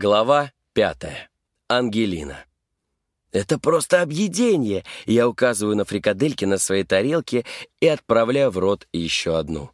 Глава пятая. Ангелина. «Это просто объедение!» Я указываю на фрикадельки на своей тарелке и отправляю в рот еще одну.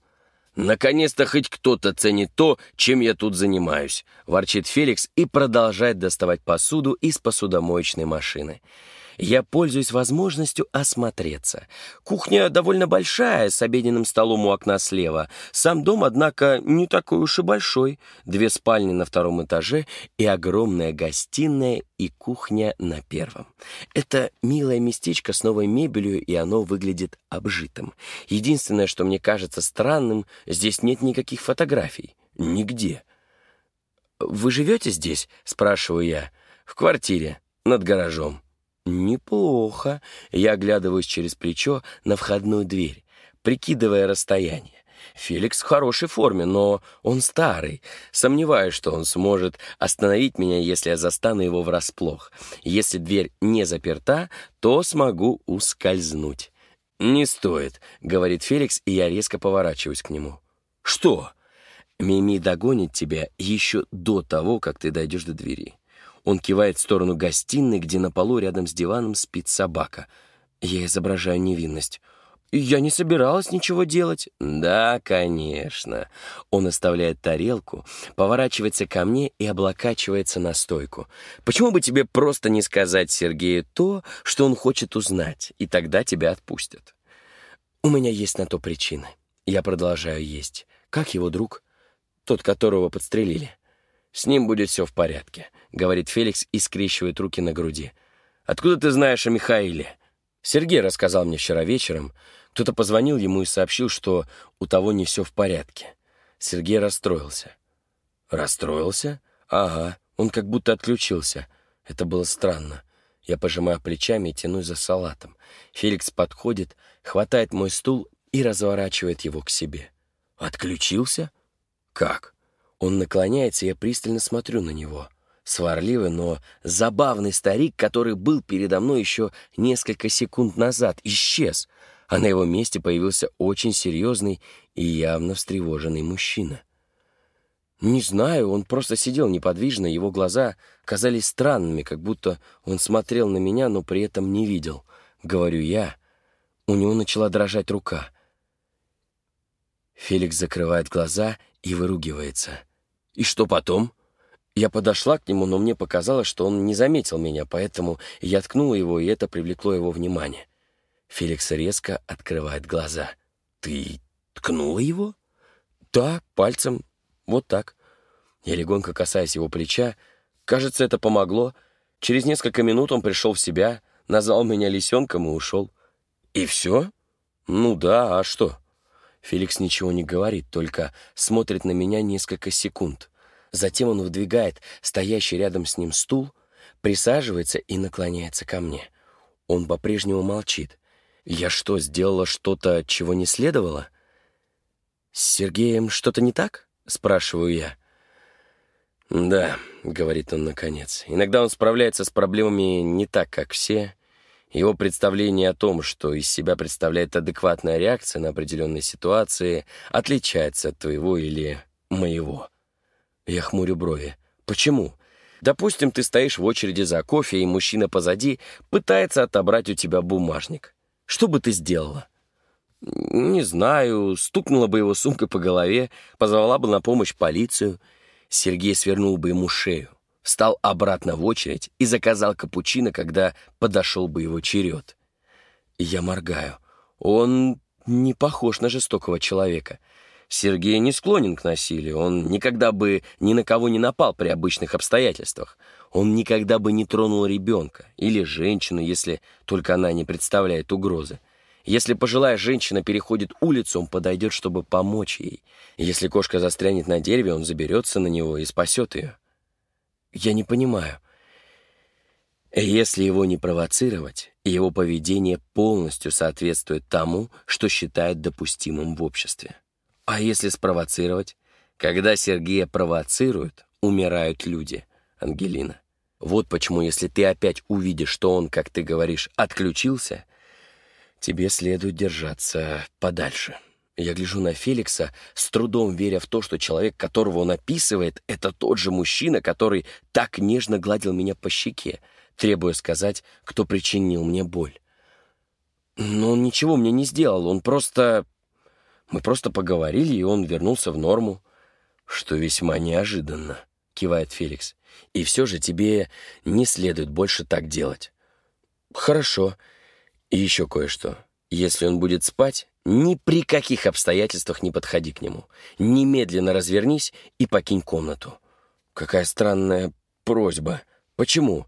«Наконец-то хоть кто-то ценит то, чем я тут занимаюсь», — ворчит Феликс и продолжает доставать посуду из посудомоечной машины я пользуюсь возможностью осмотреться. Кухня довольно большая, с обеденным столом у окна слева. Сам дом, однако, не такой уж и большой. Две спальни на втором этаже и огромная гостиная и кухня на первом. Это милое местечко с новой мебелью, и оно выглядит обжитым. Единственное, что мне кажется странным, здесь нет никаких фотографий. Нигде. «Вы живете здесь?» — спрашиваю я. «В квартире, над гаражом». «Неплохо». Я оглядываюсь через плечо на входную дверь, прикидывая расстояние. Феликс в хорошей форме, но он старый. Сомневаюсь, что он сможет остановить меня, если я застану его врасплох. Если дверь не заперта, то смогу ускользнуть. «Не стоит», — говорит Феликс, и я резко поворачиваюсь к нему. «Что?» «Мими догонит тебя еще до того, как ты дойдешь до двери». Он кивает в сторону гостиной, где на полу рядом с диваном спит собака. Я изображаю невинность. «Я не собиралась ничего делать». «Да, конечно». Он оставляет тарелку, поворачивается ко мне и облокачивается на стойку. «Почему бы тебе просто не сказать Сергею то, что он хочет узнать, и тогда тебя отпустят?» «У меня есть на то причины. Я продолжаю есть. Как его друг? Тот, которого подстрелили?» «С ним будет все в порядке», — говорит Феликс и скрещивает руки на груди. «Откуда ты знаешь о Михаиле?» Сергей рассказал мне вчера вечером. Кто-то позвонил ему и сообщил, что у того не все в порядке. Сергей расстроился. «Расстроился? Ага, он как будто отключился. Это было странно. Я пожимаю плечами и тянусь за салатом. Феликс подходит, хватает мой стул и разворачивает его к себе. «Отключился? Как?» Он наклоняется, я пристально смотрю на него. Сварливый, но забавный старик, который был передо мной еще несколько секунд назад, исчез, а на его месте появился очень серьезный и явно встревоженный мужчина. Не знаю, он просто сидел неподвижно, его глаза казались странными, как будто он смотрел на меня, но при этом не видел. Говорю я. У него начала дрожать рука. Феликс закрывает глаза и выругивается. «И что потом?» Я подошла к нему, но мне показалось, что он не заметил меня, поэтому я ткнула его, и это привлекло его внимание. Феликс резко открывает глаза. «Ты ткнула его?» «Да, пальцем. Вот так». Я легонько касаясь его плеча. Кажется, это помогло. Через несколько минут он пришел в себя, назвал меня лисенком и ушел. «И все?» «Ну да, а что?» Феликс ничего не говорит, только смотрит на меня несколько секунд. Затем он выдвигает стоящий рядом с ним стул, присаживается и наклоняется ко мне. Он по-прежнему молчит. Я что, сделала что-то, чего не следовало? «С Сергеем что-то не так?» — спрашиваю я. «Да», — говорит он наконец, — «иногда он справляется с проблемами не так, как все, его представление о том, что из себя представляет адекватная реакция на определенные ситуации, отличается от твоего или моего. Я хмурю брови. Почему? Допустим, ты стоишь в очереди за кофе, и мужчина позади пытается отобрать у тебя бумажник. Что бы ты сделала? Не знаю, стукнула бы его сумкой по голове, позвала бы на помощь полицию. Сергей свернул бы ему шею встал обратно в очередь и заказал капучино, когда подошел бы его черед. Я моргаю. Он не похож на жестокого человека. Сергей не склонен к насилию, он никогда бы ни на кого не напал при обычных обстоятельствах. Он никогда бы не тронул ребенка или женщину, если только она не представляет угрозы. Если пожилая женщина переходит улицу, он подойдет, чтобы помочь ей. Если кошка застрянет на дереве, он заберется на него и спасет ее. Я не понимаю. Если его не провоцировать, его поведение полностью соответствует тому, что считают допустимым в обществе. А если спровоцировать? Когда Сергея провоцируют, умирают люди, Ангелина. Вот почему, если ты опять увидишь, что он, как ты говоришь, отключился, тебе следует держаться подальше. Я гляжу на Феликса, с трудом веря в то, что человек, которого он описывает, это тот же мужчина, который так нежно гладил меня по щеке, требуя сказать, кто причинил мне боль. Но он ничего мне не сделал, он просто... Мы просто поговорили, и он вернулся в норму. Что весьма неожиданно, кивает Феликс. И все же тебе не следует больше так делать. Хорошо. И еще кое-что. Если он будет спать, ни при каких обстоятельствах не подходи к нему. Немедленно развернись и покинь комнату. Какая странная просьба. Почему?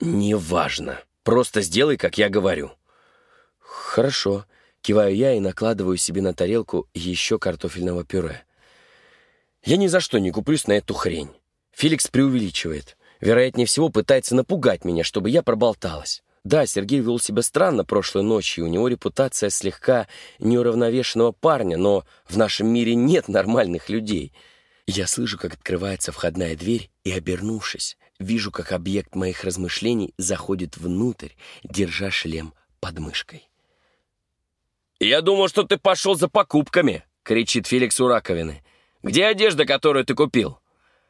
Неважно. Просто сделай, как я говорю. Хорошо. Киваю я и накладываю себе на тарелку еще картофельного пюре. Я ни за что не куплюсь на эту хрень. Феликс преувеличивает. Вероятнее всего, пытается напугать меня, чтобы я проболталась. Да, Сергей вел себя странно прошлой ночью, у него репутация слегка неуравновешенного парня, но в нашем мире нет нормальных людей. Я слышу, как открывается входная дверь, и, обернувшись, вижу, как объект моих размышлений заходит внутрь, держа шлем под мышкой. «Я думал, что ты пошел за покупками!» — кричит Феликс у раковины. «Где одежда, которую ты купил?»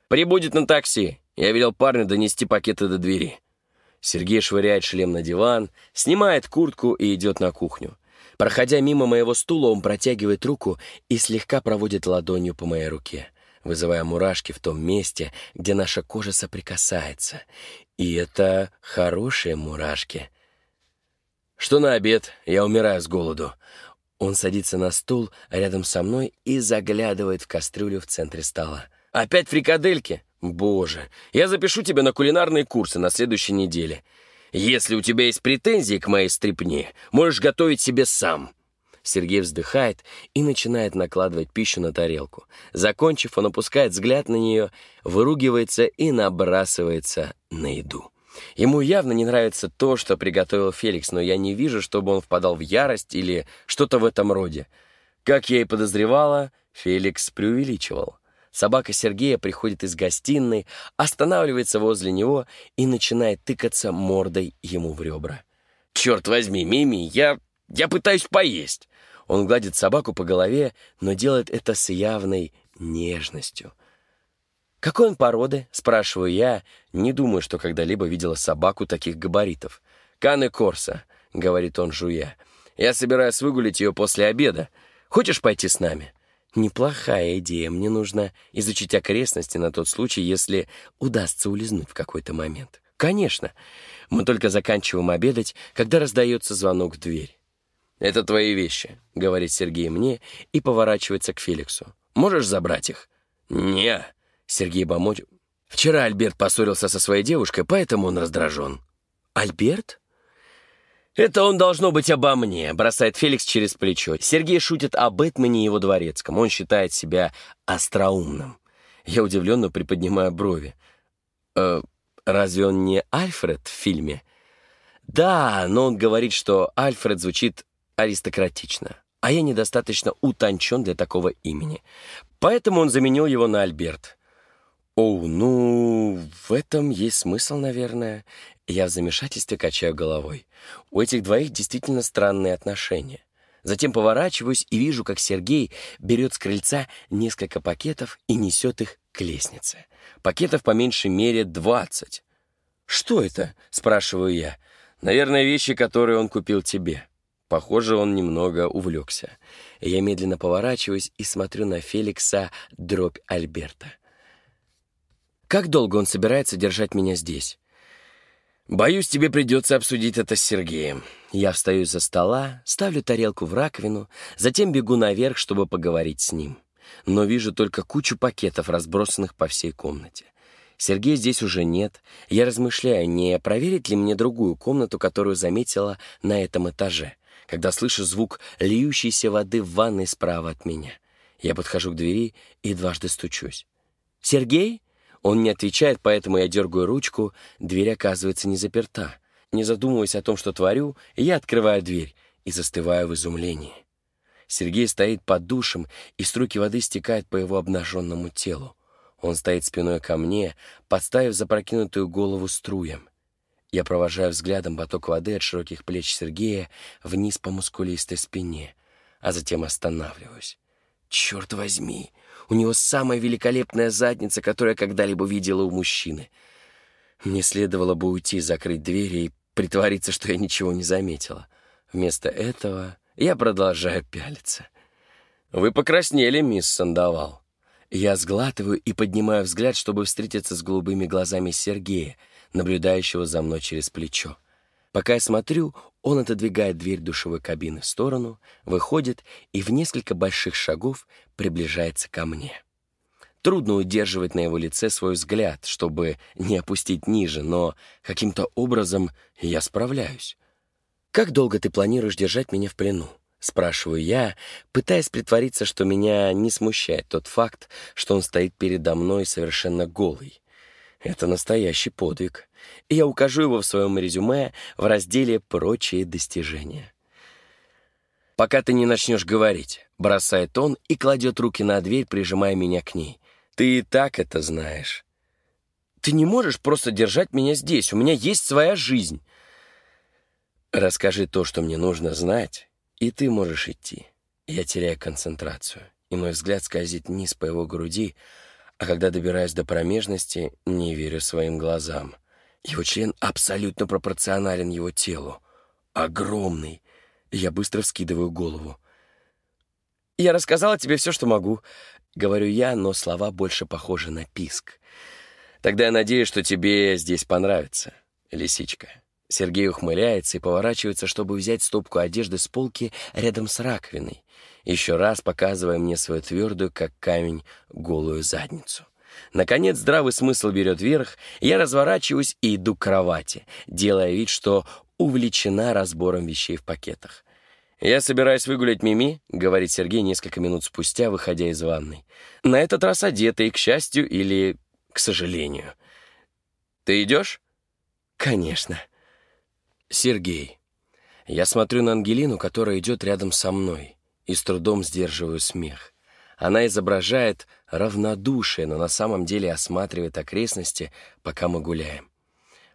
«Прибудет на такси. Я велел парню донести пакеты до двери». Сергей швыряет шлем на диван, снимает куртку и идет на кухню. Проходя мимо моего стула, он протягивает руку и слегка проводит ладонью по моей руке, вызывая мурашки в том месте, где наша кожа соприкасается. И это хорошие мурашки. «Что на обед? Я умираю с голоду». Он садится на стул рядом со мной и заглядывает в кастрюлю в центре стола. «Опять фрикадельки? Боже, я запишу тебя на кулинарные курсы на следующей неделе. Если у тебя есть претензии к моей стрипне, можешь готовить себе сам». Сергей вздыхает и начинает накладывать пищу на тарелку. Закончив, он опускает взгляд на нее, выругивается и набрасывается на еду. Ему явно не нравится то, что приготовил Феликс, но я не вижу, чтобы он впадал в ярость или что-то в этом роде. Как я и подозревала, Феликс преувеличивал. Собака Сергея приходит из гостиной, останавливается возле него и начинает тыкаться мордой ему в ребра. «Черт возьми, Мими, я... я пытаюсь поесть!» Он гладит собаку по голове, но делает это с явной нежностью. «Какой он породы?» — спрашиваю я. Не думаю, что когда-либо видела собаку таких габаритов. «Каны Корса», — говорит он, жуя. «Я собираюсь выгулить ее после обеда. Хочешь пойти с нами?» Неплохая идея. Мне нужно изучить окрестности на тот случай, если удастся улизнуть в какой-то момент. Конечно. Мы только заканчиваем обедать, когда раздается звонок в дверь. «Это твои вещи», — говорит Сергей мне и поворачивается к Феликсу. «Можешь забрать их?» «Не». Сергей помочь. «Вчера Альберт поссорился со своей девушкой, поэтому он раздражен». «Альберт?» «Это он должно быть обо мне», — бросает Феликс через плечо. Сергей шутит о Бэтмене и его дворецком. Он считает себя остроумным. Я удивленно приподнимаю брови. «Э, «Разве он не Альфред в фильме?» «Да, но он говорит, что Альфред звучит аристократично, а я недостаточно утончен для такого имени. Поэтому он заменил его на Альберт». «Оу, ну, в этом есть смысл, наверное. Я в замешательстве качаю головой. У этих двоих действительно странные отношения. Затем поворачиваюсь и вижу, как Сергей берет с крыльца несколько пакетов и несет их к лестнице. Пакетов по меньшей мере двадцать. «Что это?» — спрашиваю я. «Наверное, вещи, которые он купил тебе». Похоже, он немного увлекся. Я медленно поворачиваюсь и смотрю на Феликса дробь Альберта. Как долго он собирается держать меня здесь? Боюсь, тебе придется обсудить это с Сергеем. Я встаю за стола, ставлю тарелку в раковину, затем бегу наверх, чтобы поговорить с ним. Но вижу только кучу пакетов, разбросанных по всей комнате. Сергея здесь уже нет. Я размышляю, не проверить ли мне другую комнату, которую заметила на этом этаже, когда слышу звук льющейся воды в ванной справа от меня. Я подхожу к двери и дважды стучусь. «Сергей?» Он не отвечает, поэтому я дергаю ручку, дверь оказывается не заперта. Не задумываясь о том, что творю, я открываю дверь и застываю в изумлении. Сергей стоит под душем, и струки воды стекают по его обнаженному телу. Он стоит спиной ко мне, подставив запрокинутую голову струям. Я провожаю взглядом поток воды от широких плеч Сергея вниз по мускулистой спине. а затем останавливаюсь. Черт возьми, у него самая великолепная задница, которую я когда-либо видела у мужчины. Мне следовало бы уйти, закрыть двери и притвориться, что я ничего не заметила. Вместо этого я продолжаю пялиться. «Вы покраснели, мисс Сандовал». Я сглатываю и поднимаю взгляд, чтобы встретиться с голубыми глазами Сергея, наблюдающего за мной через плечо. Пока я смотрю, он отодвигает дверь душевой кабины в сторону, выходит и в несколько больших шагов приближается ко мне. Трудно удерживать на его лице свой взгляд, чтобы не опустить ниже, но каким-то образом я справляюсь. «Как долго ты планируешь держать меня в плену?» — спрашиваю я, пытаясь притвориться, что меня не смущает тот факт, что он стоит передо мной совершенно голый. Это настоящий подвиг и я укажу его в своем резюме в разделе «Прочие достижения». «Пока ты не начнешь говорить», — бросает он и кладет руки на дверь, прижимая меня к ней. «Ты и так это знаешь». «Ты не можешь просто держать меня здесь, у меня есть своя жизнь». «Расскажи то, что мне нужно знать, и ты можешь идти». Я теряю концентрацию, и мой взгляд скользит вниз по его груди, а когда добираюсь до промежности, не верю своим глазам. Его член абсолютно пропорционален его телу. Огромный. Я быстро вскидываю голову. «Я рассказала тебе все, что могу», — говорю я, но слова больше похожи на писк. «Тогда я надеюсь, что тебе здесь понравится, лисичка». Сергей ухмыляется и поворачивается, чтобы взять стопку одежды с полки рядом с раковиной, еще раз показывая мне свою твердую, как камень, голую задницу. Наконец, здравый смысл берет верх, я разворачиваюсь и иду к кровати, делая вид, что увлечена разбором вещей в пакетах. «Я собираюсь выгулять Мими», — говорит Сергей несколько минут спустя, выходя из ванной. «На этот раз одетый, к счастью или к сожалению». «Ты идешь?» «Конечно». «Сергей». Я смотрю на Ангелину, которая идет рядом со мной, и с трудом сдерживаю смех. Она изображает равнодушие, но на самом деле осматривает окрестности, пока мы гуляем.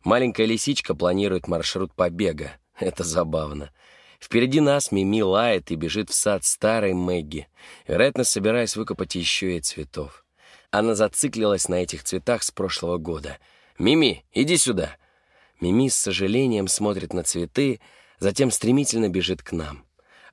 Маленькая лисичка планирует маршрут побега. Это забавно. Впереди нас Мими лает и бежит в сад старой Мэгги, вероятно, собираясь выкопать еще и цветов. Она зациклилась на этих цветах с прошлого года. «Мими, иди сюда!» Мими с сожалением смотрит на цветы, затем стремительно бежит к нам.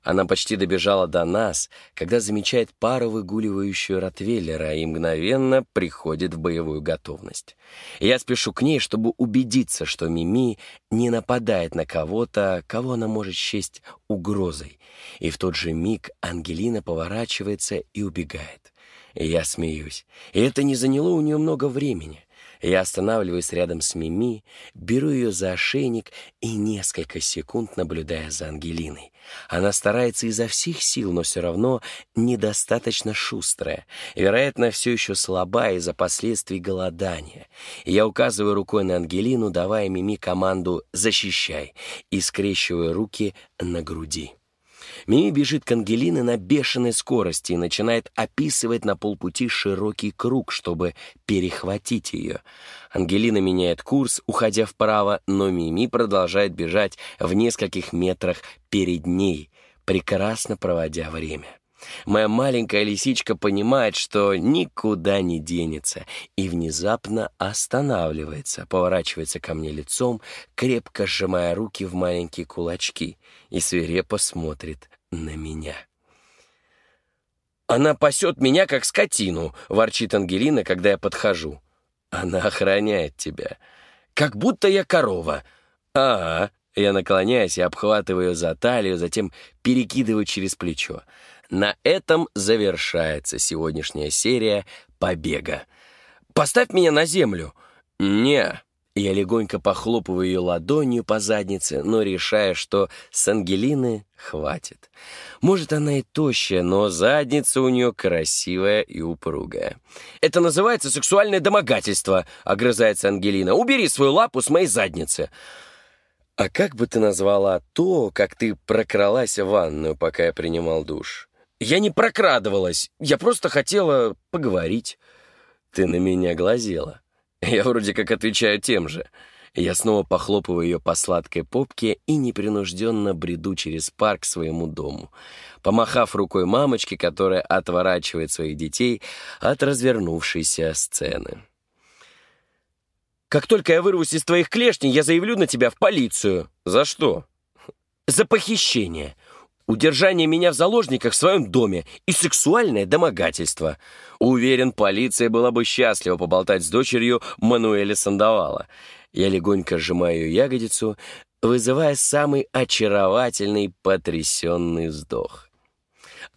Она почти добежала до нас, когда замечает пару выгуливающую Ротвейлера и мгновенно приходит в боевую готовность. Я спешу к ней, чтобы убедиться, что Мими не нападает на кого-то, кого она может счесть угрозой. И в тот же миг Ангелина поворачивается и убегает. Я смеюсь. И это не заняло у нее много времени. Я останавливаюсь рядом с Мими, беру ее за ошейник и несколько секунд наблюдая за Ангелиной. Она старается изо всех сил, но все равно недостаточно шустрая. Вероятно, все еще слаба из-за последствий голодания. Я указываю рукой на Ангелину, давая Мими команду «защищай» и скрещиваю руки на груди. Мими бежит к Ангелине на бешеной скорости и начинает описывать на полпути широкий круг, чтобы перехватить ее. Ангелина меняет курс, уходя вправо, но Мими продолжает бежать в нескольких метрах перед ней, прекрасно проводя время. Моя маленькая лисичка понимает, что никуда не денется, и внезапно останавливается, поворачивается ко мне лицом, крепко сжимая руки в маленькие кулачки, и свирепо смотрит на меня. «Она пасет меня, как скотину», — ворчит Ангелина, когда я подхожу. «Она охраняет тебя. Как будто я корова». «А, я наклоняюсь и обхватываю за талию, затем перекидываю через плечо. На этом завершается сегодняшняя серия «Побега». «Поставь меня на землю!» «Не!» Я легонько похлопываю ее ладонью по заднице, но решаю, что с Ангелины хватит. Может, она и тощая, но задница у нее красивая и упругая. «Это называется сексуальное домогательство», — огрызается Ангелина. «Убери свою лапу с моей задницы». «А как бы ты назвала то, как ты прокралась в ванную, пока я принимал душ?» Я не прокрадывалась, я просто хотела поговорить. Ты на меня глазела. Я вроде как отвечаю тем же. Я снова похлопываю ее по сладкой попке и непринужденно бреду через парк к своему дому, помахав рукой мамочке, которая отворачивает своих детей от развернувшейся сцены. «Как только я вырвусь из твоих клешней, я заявлю на тебя в полицию». «За что?» «За похищение удержание меня в заложниках в своем доме и сексуальное домогательство. Уверен, полиция была бы счастлива поболтать с дочерью Мануэля Сандовала. Я легонько сжимаю ягодицу, вызывая самый очаровательный потрясенный вздох.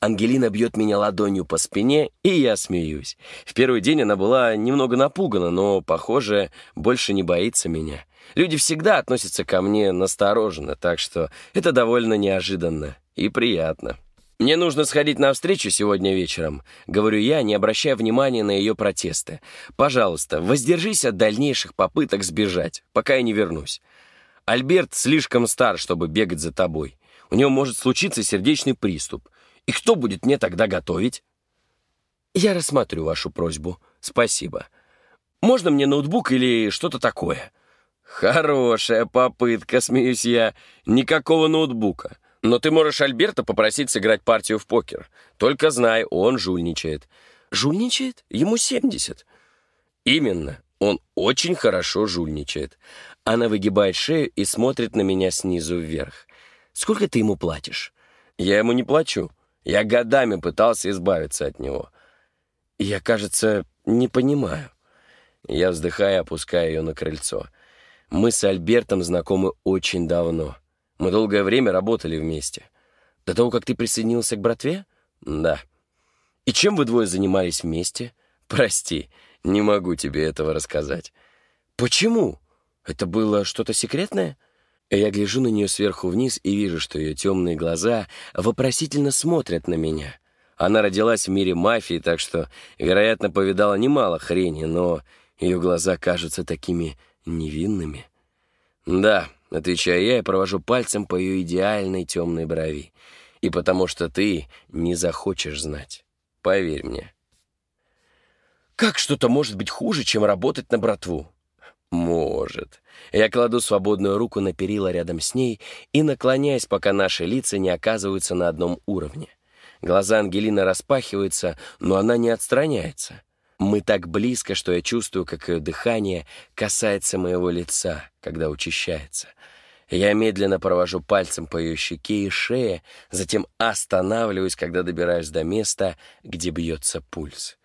Ангелина бьет меня ладонью по спине, и я смеюсь. В первый день она была немного напугана, но, похоже, больше не боится меня. Люди всегда относятся ко мне настороженно, так что это довольно неожиданно и приятно. «Мне нужно сходить на встречу сегодня вечером», — говорю я, не обращая внимания на ее протесты. «Пожалуйста, воздержись от дальнейших попыток сбежать, пока я не вернусь. Альберт слишком стар, чтобы бегать за тобой. У него может случиться сердечный приступ. И кто будет мне тогда готовить?» «Я рассмотрю вашу просьбу. Спасибо. Можно мне ноутбук или что-то такое?» «Хорошая попытка», — смеюсь я. «Никакого ноутбука. Но ты можешь Альберта попросить сыграть партию в покер. Только знай, он жульничает». «Жульничает? Ему 70». «Именно. Он очень хорошо жульничает». Она выгибает шею и смотрит на меня снизу вверх. «Сколько ты ему платишь?» «Я ему не плачу. Я годами пытался избавиться от него». «Я, кажется, не понимаю». Я вздыхаю, опускаю ее на крыльцо. Мы с Альбертом знакомы очень давно. Мы долгое время работали вместе. До того, как ты присоединился к братве? Да. И чем вы двое занимались вместе? Прости, не могу тебе этого рассказать. Почему? Это было что-то секретное? Я гляжу на нее сверху вниз и вижу, что ее темные глаза вопросительно смотрят на меня. Она родилась в мире мафии, так что, вероятно, повидала немало хрени, но ее глаза кажутся такими невинными. Да, — отвечаю я и провожу пальцем по ее идеальной темной брови. «И потому что ты не захочешь знать. Поверь мне». «Как что-то может быть хуже, чем работать на братву?» «Может». Я кладу свободную руку на перила рядом с ней и наклоняюсь, пока наши лица не оказываются на одном уровне. Глаза Ангелины распахиваются, но она не отстраняется. Мы так близко, что я чувствую, как ее дыхание касается моего лица, когда учащается. Я медленно провожу пальцем по ее щеке и шее, затем останавливаюсь, когда добираюсь до места, где бьется пульс.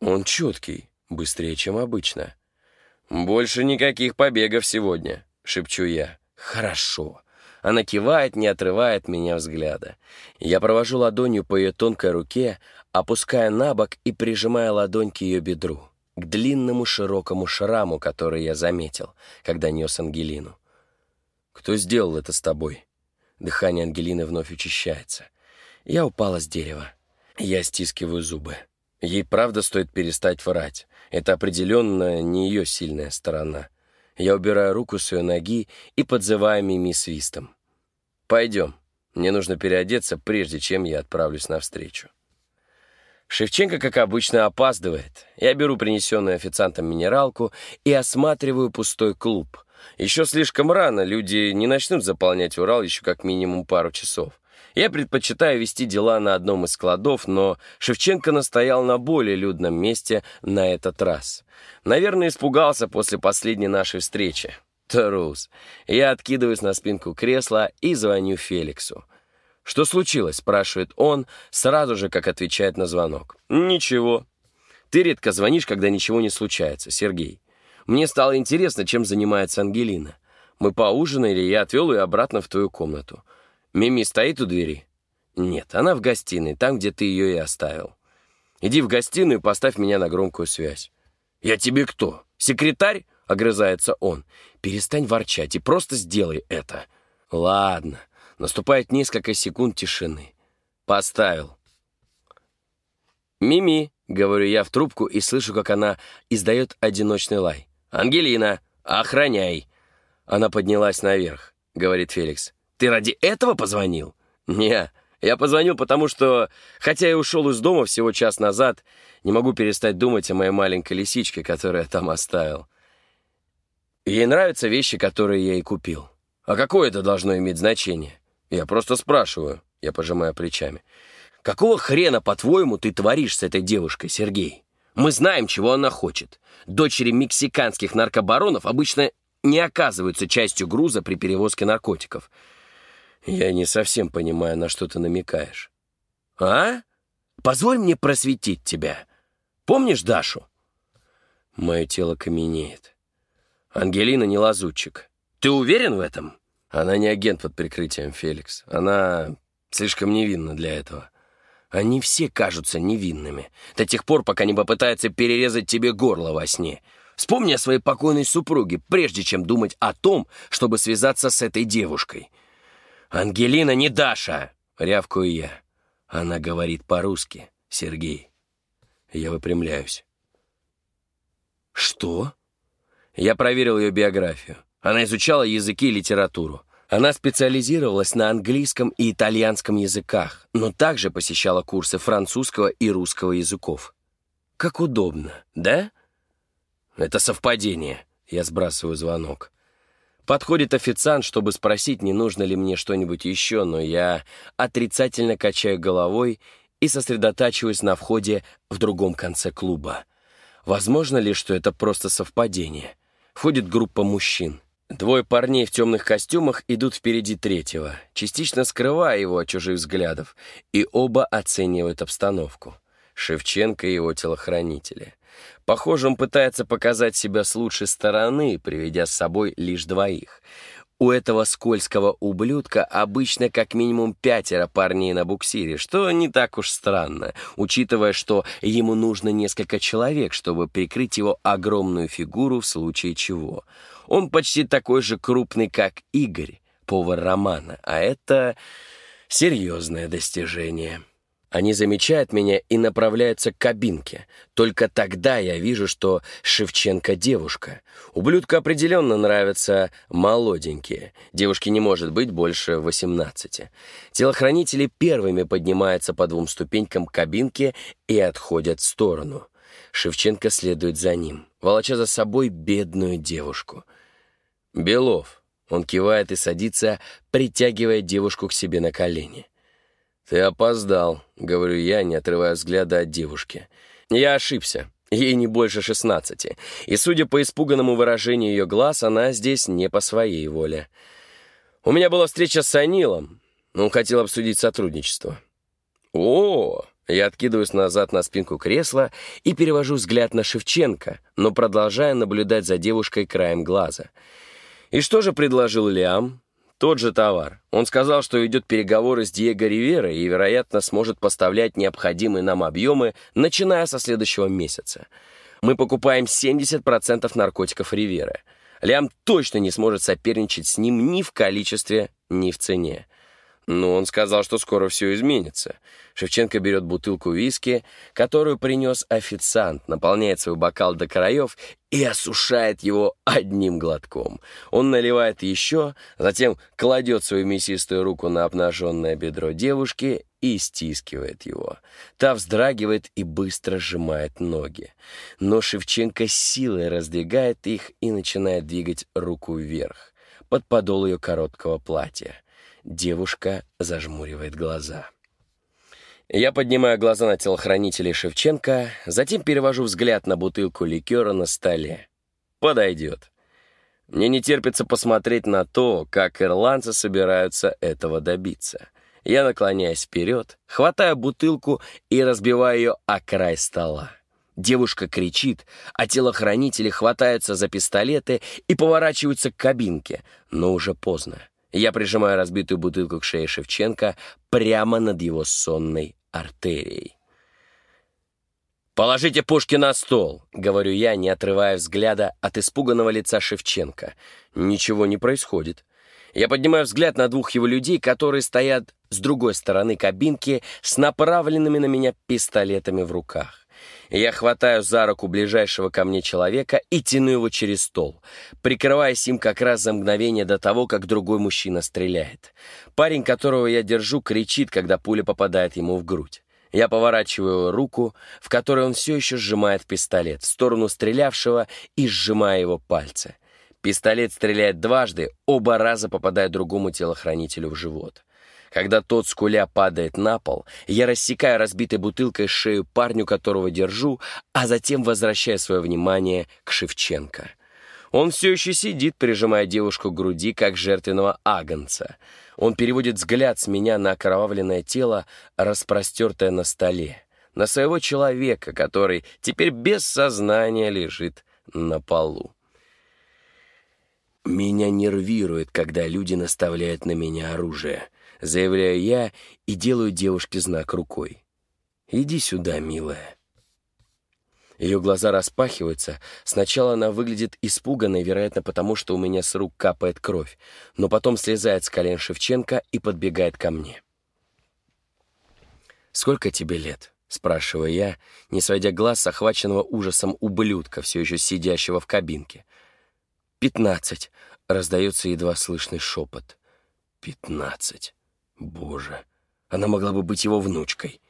Он четкий, быстрее, чем обычно. «Больше никаких побегов сегодня», — шепчу я. «Хорошо». Она кивает, не отрывает меня взгляда. Я провожу ладонью по ее тонкой руке, опуская на бок и прижимая ладонь к ее бедру, к длинному широкому шраму, который я заметил, когда нес Ангелину. «Кто сделал это с тобой?» Дыхание Ангелины вновь учащается. Я упала с дерева. Я стискиваю зубы. Ей правда стоит перестать врать. Это определенно не ее сильная сторона. Я убираю руку с ее ноги и подзываю Мими свистом. «Пойдем. Мне нужно переодеться, прежде чем я отправлюсь навстречу». Шевченко, как обычно, опаздывает. Я беру принесенную официантом минералку и осматриваю пустой клуб. Еще слишком рано, люди не начнут заполнять Урал еще как минимум пару часов. Я предпочитаю вести дела на одном из складов, но Шевченко настоял на более людном месте на этот раз. Наверное, испугался после последней нашей встречи. Трус. Я откидываюсь на спинку кресла и звоню Феликсу. «Что случилось?» — спрашивает он, сразу же, как отвечает на звонок. «Ничего. Ты редко звонишь, когда ничего не случается, Сергей. Мне стало интересно, чем занимается Ангелина. Мы поужинали, я отвел ее обратно в твою комнату. Мими стоит у двери? Нет, она в гостиной, там, где ты ее и оставил. Иди в гостиную и поставь меня на громкую связь. Я тебе кто? Секретарь? Огрызается он. Перестань ворчать и просто сделай это. Ладно. Наступает несколько секунд тишины. Поставил. «Мими», — говорю я в трубку и слышу, как она издает одиночный лай. «Ангелина, охраняй!» Она поднялась наверх, говорит Феликс. «Ты ради этого позвонил?» «Не, я позвонил, потому что, хотя я ушел из дома всего час назад, не могу перестать думать о моей маленькой лисичке, которую я там оставил». Ей нравятся вещи, которые я ей купил. А какое это должно иметь значение? Я просто спрашиваю, я пожимаю плечами. Какого хрена, по-твоему, ты творишь с этой девушкой, Сергей? Мы знаем, чего она хочет. Дочери мексиканских наркобаронов обычно не оказываются частью груза при перевозке наркотиков. Я не совсем понимаю, на что ты намекаешь. А? Позволь мне просветить тебя. Помнишь Дашу? Мое тело каменеет. Ангелина не лазутчик. Ты уверен в этом? Она не агент под прикрытием, Феликс. Она слишком невинна для этого. Они все кажутся невинными. До тех пор, пока не попытаются перерезать тебе горло во сне. Вспомни о своей покойной супруге, прежде чем думать о том, чтобы связаться с этой девушкой. «Ангелина не Даша!» — рявкаю я. Она говорит по-русски, Сергей. Я выпрямляюсь. «Что?» Я проверил ее биографию. Она изучала языки и литературу. Она специализировалась на английском и итальянском языках, но также посещала курсы французского и русского языков. Как удобно, да? Это совпадение. Я сбрасываю звонок. Подходит официант, чтобы спросить, не нужно ли мне что-нибудь еще, но я отрицательно качаю головой и сосредотачиваюсь на входе в другом конце клуба. Возможно ли, что это просто совпадение? Входит группа мужчин. Двое парней в темных костюмах идут впереди третьего, частично скрывая его от чужих взглядов, и оба оценивают обстановку. Шевченко и его телохранители. Похоже, он пытается показать себя с лучшей стороны, приведя с собой лишь двоих. У этого скользкого ублюдка обычно как минимум пятеро парней на буксире, что не так уж странно, учитывая, что ему нужно несколько человек, чтобы прикрыть его огромную фигуру в случае чего. Он почти такой же крупный, как Игорь, повар Романа, а это серьезное достижение. Они замечают меня и направляются к кабинке. Только тогда я вижу, что Шевченко девушка. Ублюдку определенно нравятся молоденькие. Девушке не может быть больше 18. Телохранители первыми поднимаются по двум ступенькам к кабинке и отходят в сторону. Шевченко следует за ним, волоча за собой бедную девушку. «Белов», — он кивает и садится, притягивая девушку к себе на колени. «Ты опоздал», — говорю я, не отрывая взгляда от девушки. Я ошибся. Ей не больше шестнадцати. И, судя по испуганному выражению ее глаз, она здесь не по своей воле. У меня была встреча с Анилом. Он хотел обсудить сотрудничество. «О!» Я откидываюсь назад на спинку кресла и перевожу взгляд на Шевченко, но продолжаю наблюдать за девушкой краем глаза. «И что же предложил Лиам?» Тот же товар. Он сказал, что ведет переговоры с Диего Ривера и, вероятно, сможет поставлять необходимые нам объемы, начиная со следующего месяца. Мы покупаем 70% наркотиков Ривера. Лям точно не сможет соперничать с ним ни в количестве, ни в цене. Но он сказал, что скоро все изменится. Шевченко берет бутылку виски, которую принес официант, наполняет свой бокал до краев и осушает его одним глотком. Он наливает еще, затем кладет свою мясистую руку на обнаженное бедро девушки и стискивает его. Та вздрагивает и быстро сжимает ноги. Но Шевченко силой раздвигает их и начинает двигать руку вверх, под подол ее короткого платья. Девушка зажмуривает глаза. Я поднимаю глаза на телохранителей Шевченко, затем перевожу взгляд на бутылку ликера на столе. Подойдет. Мне не терпится посмотреть на то, как ирландцы собираются этого добиться. Я наклоняюсь вперед, хватаю бутылку и разбиваю ее о край стола. Девушка кричит, а телохранители хватаются за пистолеты и поворачиваются к кабинке, но уже поздно. Я прижимаю разбитую бутылку к шее Шевченко прямо над его сонной артерией. «Положите пушки на стол», — говорю я, не отрывая взгляда от испуганного лица Шевченко. Ничего не происходит. Я поднимаю взгляд на двух его людей, которые стоят с другой стороны кабинки с направленными на меня пистолетами в руках. Я хватаю за руку ближайшего ко мне человека и тяну его через стол, прикрываясь им как раз за мгновение до того, как другой мужчина стреляет. Парень, которого я держу, кричит, когда пуля попадает ему в грудь. Я поворачиваю руку, в которой он все еще сжимает пистолет, в сторону стрелявшего и сжимаю его пальцы. Пистолет стреляет дважды, оба раза попадая другому телохранителю в живот. Когда тот скуля падает на пол, я рассекаю разбитой бутылкой шею парню, которого держу, а затем возвращаю свое внимание к Шевченко. Он все еще сидит, прижимая девушку к груди, как жертвенного агнца. Он переводит взгляд с меня на окровавленное тело, распростертое на столе, на своего человека, который теперь без сознания лежит на полу. Меня нервирует, когда люди наставляют на меня оружие — заявляю я и делаю девушке знак рукой. «Иди сюда, милая». Ее глаза распахиваются. Сначала она выглядит испуганной, вероятно, потому что у меня с рук капает кровь, но потом слезает с колен Шевченко и подбегает ко мне. «Сколько тебе лет?» — спрашиваю я, не сводя глаз с охваченного ужасом ублюдка, все еще сидящего в кабинке. «Пятнадцать», — раздается едва слышный шепот. «Пятнадцать». Боже, она могла бы быть его внучкой.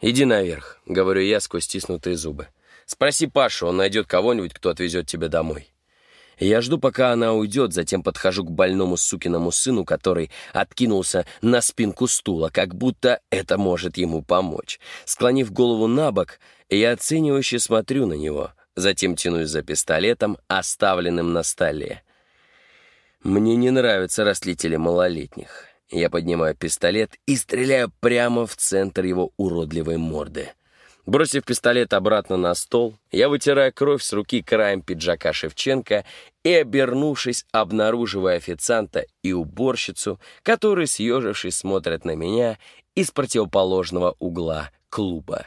«Иди наверх», — говорю я сквозь стиснутые зубы. «Спроси Пашу, он найдет кого-нибудь, кто отвезет тебя домой». Я жду, пока она уйдет, затем подхожу к больному сукиному сыну, который откинулся на спинку стула, как будто это может ему помочь. Склонив голову на бок, я оценивающе смотрю на него, затем тянусь за пистолетом, оставленным на столе. Мне не нравятся растлители малолетних. Я поднимаю пистолет и стреляю прямо в центр его уродливой морды. Бросив пистолет обратно на стол, я вытираю кровь с руки краем пиджака Шевченко и, обернувшись, обнаруживаю официанта и уборщицу, которые, съежившись, смотрят на меня из противоположного угла клуба.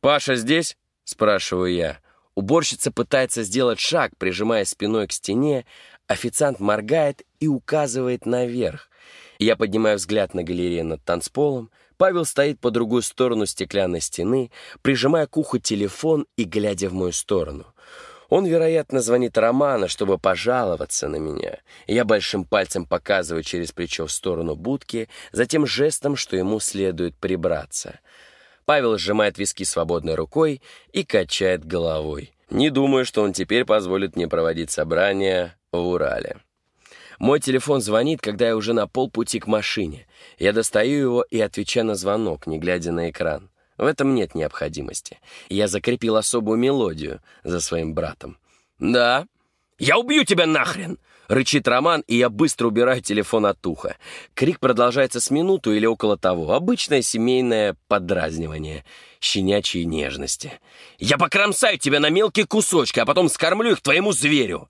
«Паша здесь?» — спрашиваю я. Уборщица пытается сделать шаг, прижимая спиной к стене, официант моргает и указывает наверх. Я поднимаю взгляд на галерею над танцполом. Павел стоит по другую сторону стеклянной стены, прижимая к уху телефон и глядя в мою сторону. Он, вероятно, звонит Романа, чтобы пожаловаться на меня. Я большим пальцем показываю через плечо в сторону будки, затем жестом, что ему следует прибраться. Павел сжимает виски свободной рукой и качает головой. Не думаю, что он теперь позволит мне проводить собрание в Урале. Мой телефон звонит, когда я уже на полпути к машине. Я достаю его и отвечаю на звонок, не глядя на экран. В этом нет необходимости. Я закрепил особую мелодию за своим братом. «Да». «Я убью тебя нахрен!» Рычит Роман, и я быстро убираю телефон от уха. Крик продолжается с минуту или около того. Обычное семейное подразнивание. Щенячьей нежности. «Я покромсаю тебя на мелкие кусочки, а потом скормлю их твоему зверю!»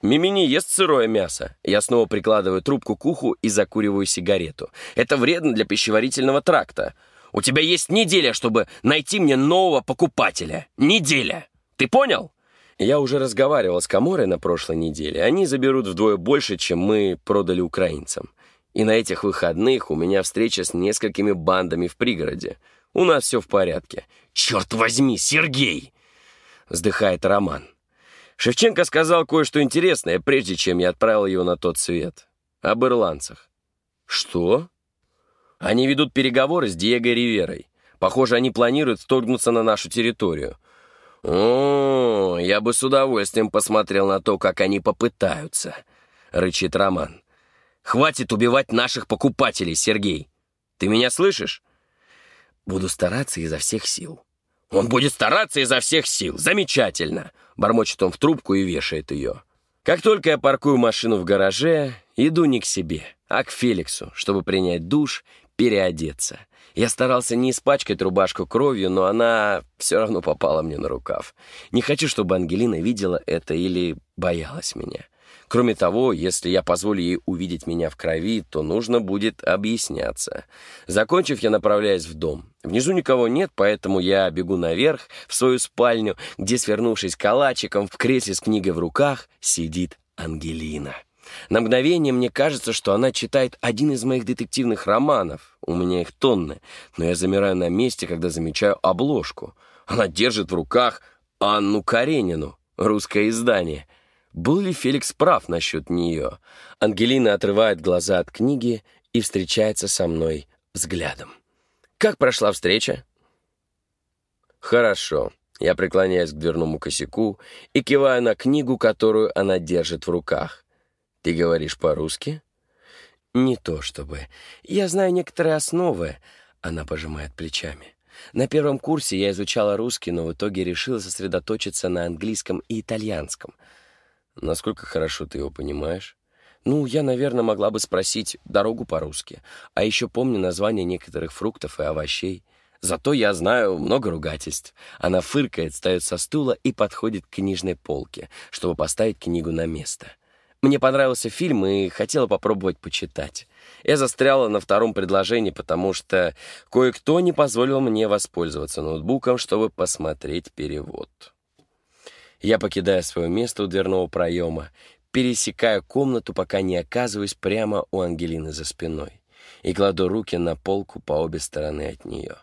Мими не ест сырое мясо. Я снова прикладываю трубку к уху и закуриваю сигарету. Это вредно для пищеварительного тракта. У тебя есть неделя, чтобы найти мне нового покупателя. Неделя. Ты понял? Я уже разговаривал с Каморой на прошлой неделе. Они заберут вдвое больше, чем мы продали украинцам. И на этих выходных у меня встреча с несколькими бандами в пригороде. У нас все в порядке. «Черт возьми, Сергей!» Вздыхает Роман. Шевченко сказал кое-что интересное, прежде чем я отправил его на тот свет. Об ирландцах. Что? Они ведут переговоры с Диего Риверой. Похоже, они планируют вторгнуться на нашу территорию. О, я бы с удовольствием посмотрел на то, как они попытаются, рычит Роман. Хватит убивать наших покупателей, Сергей. Ты меня слышишь? Буду стараться изо всех сил. Он будет стараться изо всех сил. Замечательно. Бормочет он в трубку и вешает ее. Как только я паркую машину в гараже, иду не к себе, а к Феликсу, чтобы принять душ, переодеться. Я старался не испачкать рубашку кровью, но она все равно попала мне на рукав. Не хочу, чтобы Ангелина видела это или боялась меня. Кроме того, если я позволю ей увидеть меня в крови, то нужно будет объясняться. Закончив, я направляюсь в дом. Внизу никого нет, поэтому я бегу наверх, в свою спальню, где, свернувшись калачиком в кресле с книгой в руках, сидит Ангелина. На мгновение мне кажется, что она читает один из моих детективных романов. У меня их тонны, но я замираю на месте, когда замечаю обложку. Она держит в руках Анну Каренину, русское издание — был ли Феликс прав насчет нее? Ангелина отрывает глаза от книги и встречается со мной взглядом. «Как прошла встреча?» «Хорошо», Я преклоняюсь к дверному косяку и киваю на книгу, которую она держит в руках. «Ты говоришь по-русски?» «Не то чтобы. Я знаю некоторые основы», — она пожимает плечами. «На первом курсе я изучала русский, но в итоге решила сосредоточиться на английском и итальянском». «Насколько хорошо ты его понимаешь?» «Ну, я, наверное, могла бы спросить дорогу по-русски, а еще помню названия некоторых фруктов и овощей». Зато я знаю много ругательств. Она фыркает, встает со стула и подходит к книжной полке, чтобы поставить книгу на место. Мне понравился фильм и хотела попробовать почитать. Я застряла на втором предложении, потому что кое-кто не позволил мне воспользоваться ноутбуком, чтобы посмотреть перевод. Я покидаю свое место у дверного проема, пересекаю комнату, пока не оказываюсь прямо у Ангелины за спиной, и кладу руки на полку по обе стороны от нее.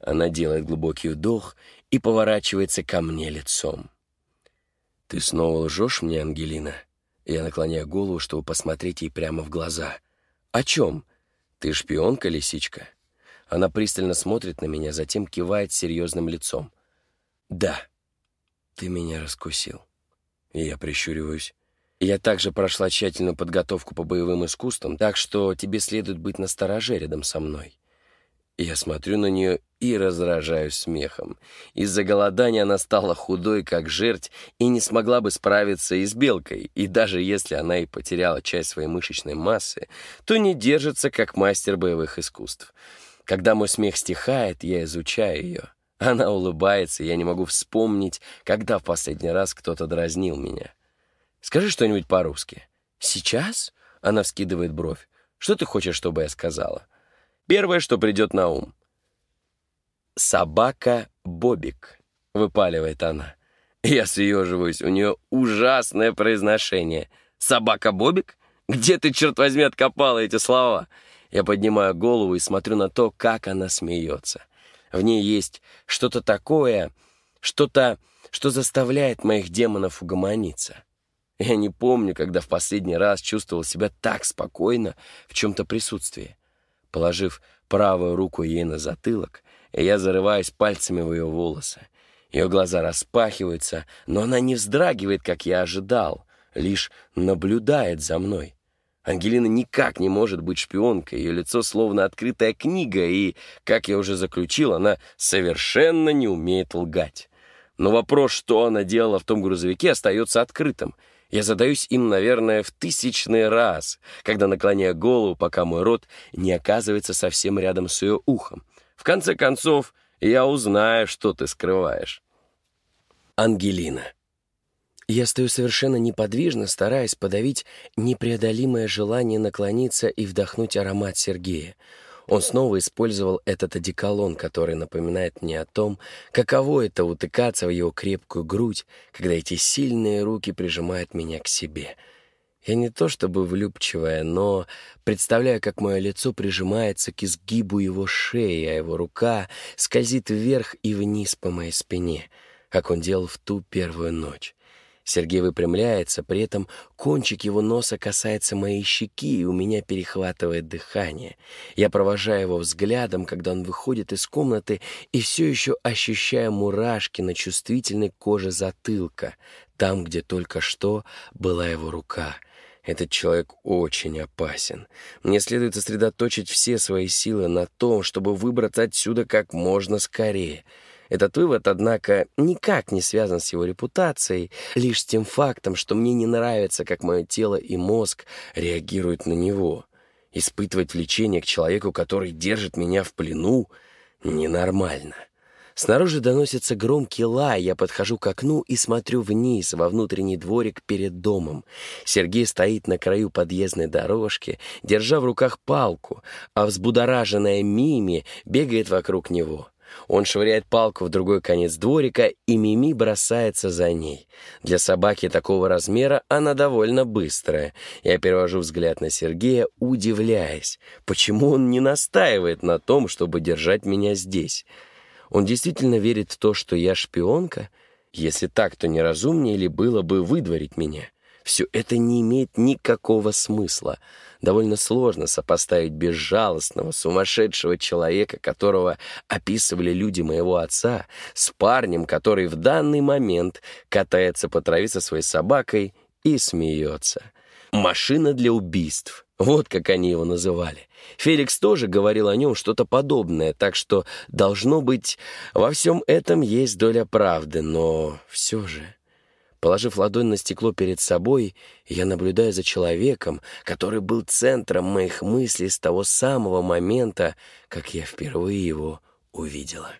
Она делает глубокий вдох и поворачивается ко мне лицом. «Ты снова лжешь мне, Ангелина?» Я наклоняю голову, чтобы посмотреть ей прямо в глаза. «О чем? Ты шпионка, лисичка?» Она пристально смотрит на меня, затем кивает серьезным лицом. «Да, ты меня раскусил». И я прищуриваюсь. Я также прошла тщательную подготовку по боевым искусствам, так что тебе следует быть настороже рядом со мной. Я смотрю на нее и разражаюсь смехом. Из-за голодания она стала худой, как жерть, и не смогла бы справиться и с белкой, и даже если она и потеряла часть своей мышечной массы, то не держится, как мастер боевых искусств. Когда мой смех стихает, я изучаю ее. Она улыбается, я не могу вспомнить, когда в последний раз кто-то дразнил меня. «Скажи что-нибудь по-русски». «Сейчас?» — она вскидывает бровь. «Что ты хочешь, чтобы я сказала?» Первое, что придет на ум. «Собака Бобик», — выпаливает она. Я съеживаюсь, у нее ужасное произношение. «Собака Бобик? Где ты, черт возьми, откопала эти слова?» Я поднимаю голову и смотрю на то, как она смеется. В ней есть что-то такое, что-то, что заставляет моих демонов угомониться. Я не помню, когда в последний раз чувствовал себя так спокойно в чем-то присутствии. Положив правую руку ей на затылок, я зарываюсь пальцами в ее волосы. Ее глаза распахиваются, но она не вздрагивает, как я ожидал, лишь наблюдает за мной. Ангелина никак не может быть шпионкой, ее лицо словно открытая книга, и, как я уже заключил, она совершенно не умеет лгать. Но вопрос, что она делала в том грузовике, остается открытым — я задаюсь им, наверное, в тысячный раз, когда наклоняю голову, пока мой рот не оказывается совсем рядом с ее ухом. В конце концов, я узнаю, что ты скрываешь. Ангелина. Я стою совершенно неподвижно, стараясь подавить непреодолимое желание наклониться и вдохнуть аромат Сергея. Он снова использовал этот одеколон, который напоминает мне о том, каково это утыкаться в его крепкую грудь, когда эти сильные руки прижимают меня к себе. Я не то чтобы влюбчивая, но представляю, как мое лицо прижимается к изгибу его шеи, а его рука скользит вверх и вниз по моей спине, как он делал в ту первую ночь. Сергей выпрямляется, при этом кончик его носа касается моей щеки, и у меня перехватывает дыхание. Я провожаю его взглядом, когда он выходит из комнаты, и все еще ощущаю мурашки на чувствительной коже затылка, там, где только что была его рука. Этот человек очень опасен. Мне следует сосредоточить все свои силы на том, чтобы выбраться отсюда как можно скорее — этот вывод, однако, никак не связан с его репутацией, лишь с тем фактом, что мне не нравится, как мое тело и мозг реагируют на него. Испытывать влечение к человеку, который держит меня в плену, ненормально. Снаружи доносится громкий лай, я подхожу к окну и смотрю вниз, во внутренний дворик перед домом. Сергей стоит на краю подъездной дорожки, держа в руках палку, а взбудораженная Мими бегает вокруг него. Он швыряет палку в другой конец дворика, и Мими бросается за ней. Для собаки такого размера она довольно быстрая. Я перевожу взгляд на Сергея, удивляясь, почему он не настаивает на том, чтобы держать меня здесь. Он действительно верит в то, что я шпионка? Если так, то неразумнее ли было бы выдворить меня? Все это не имеет никакого смысла. Довольно сложно сопоставить безжалостного, сумасшедшего человека, которого описывали люди моего отца, с парнем, который в данный момент катается по траве со своей собакой и смеется. «Машина для убийств». Вот как они его называли. Феликс тоже говорил о нем что-то подобное, так что, должно быть, во всем этом есть доля правды, но все же... Положив ладонь на стекло перед собой, я наблюдаю за человеком, который был центром моих мыслей с того самого момента, как я впервые его увидела.